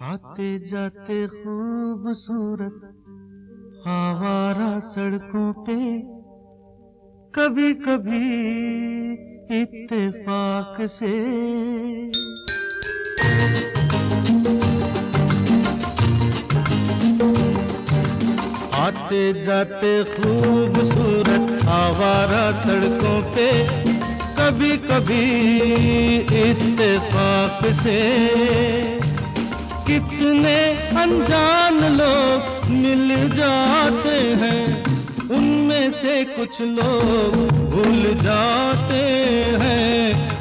आते जाते खूबसूरत आवारा सड़कों पे कभी कभी इत्तेफाक से। आते जाते खूबसूरत आवारा सड़कों पे कभी कभी इत्तेफाक से कितने अनजान लोग मिल जाते हैं, उनमें से कुछ लोग भूल जाते हैं,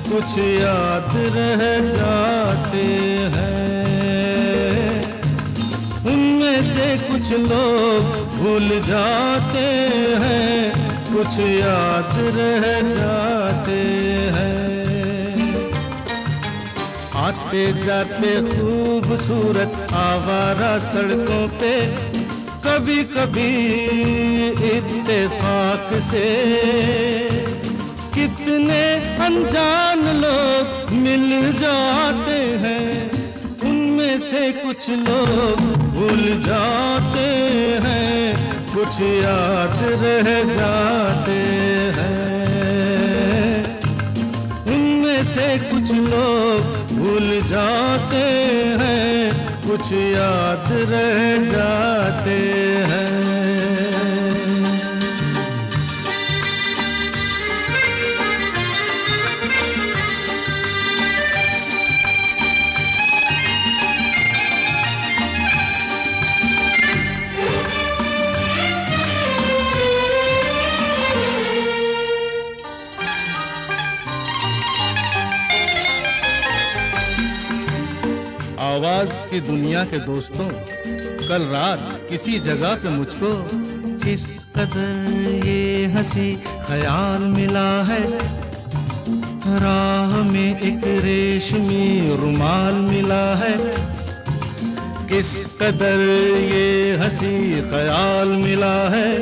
कुछ याद रह जाते हैं। उनमें से कुछ लोग भूल जाते हैं। कुछ याद रह जाते हैं। आते जाते खूबसूरत आवारा सड़कों पे कभी कभी इत्तेफाक से। कितने अनजान लोग मिल जाते हैं, उनमें से कुछ लोग भूल जाते हैं। कुछ याद रह जाते हैं। उनमें से कुछ लोग भूल जाते हैं, कुछ याद रह जाते हैं। आवाज़ की दुनिया के दोस्तों, कल रात किसी जगह पे मुझको किस कदर ये हँसी ख्याल मिला है? राह में एक रेशमी रुमाल मिला है। किस कदर ये हँसी ख्याल मिला है?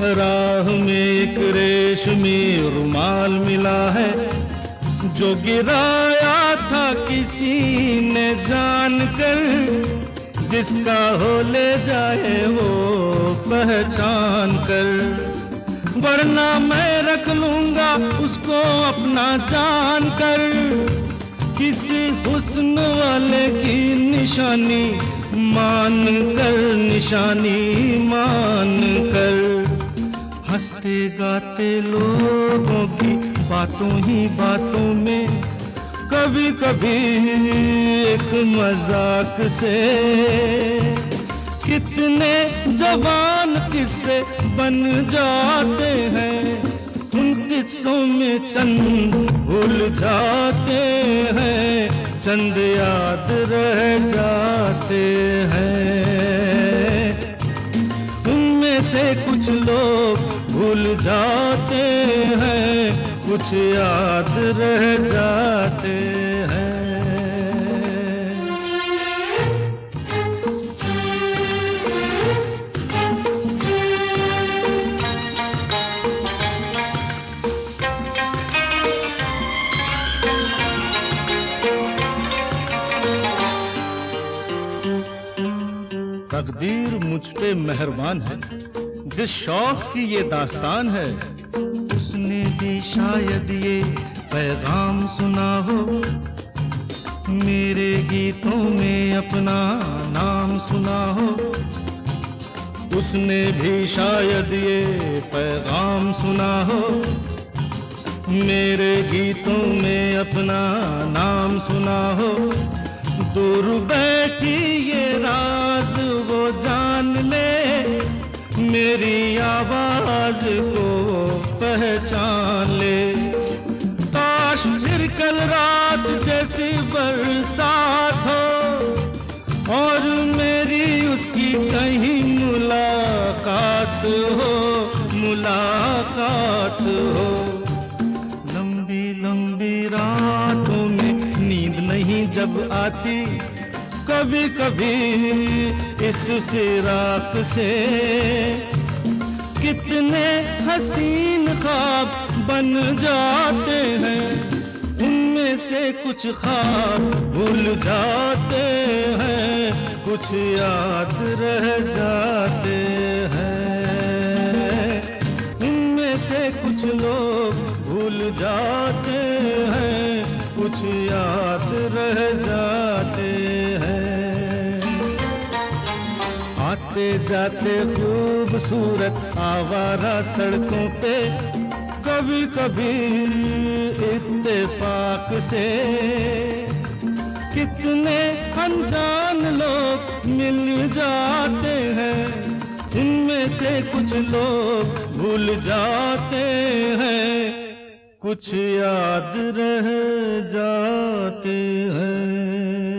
राह में एक रेशमी रुमाल मिला है। जो गिराया था किसी ने जान कर जिसका हो ले जाए वो पहचान कर। वरना मैं रख लूँगा उसको अपना जान कर। किसी हुस्न वाले की निशानी मान कर, निशानी मान कर। हँसते गाते लोगों की बातों ही बातों में। कभी कभी एक मज़ाक से। कितने जवान किस्से बन जाते हैं। उन किस्सों में चंद भूल जाते हैं। चंद याद रह जाते हैं। उनमें से कुछ लोग जाते हैं कुछ याद रह जाते मुझ पे मेहरबान है। जिस शौक की ये दास्तान है, उसने भी शायद ये पैगाम सुना हो। मेरे गीतों में अपना नाम सुना हो। उसने भी शायद ये पैगाम सुना हो। मेरे गीतों में अपना नाम सुना हो। दूर बैठी ये राज वो जान ले। मेरी आवाज़ को पहचान ले। काश फिर कल रात जैसी बरसात हो, और मेरी उसकी कहीं मुलाकात हो मुलाकात हो। जब आती कभी कभी इस फिराक से। कितने हसीन ख्वाब बन जाते हैं, उनमें से कुछ खाब भूल जाते हैं, कुछ याद रह जाते हैं। उनमें से कुछ लोग भूल जाते हैं कुछ याद रह जाते हैं। आते जाते खूबसूरत आवारा सड़कों पे कभी कभी इत्तेफाक से। कितने अनजान लोग मिल जाते हैं, इनमें से कुछ लोग भूल जाते हैं। कुछ याद रह जाते हैं।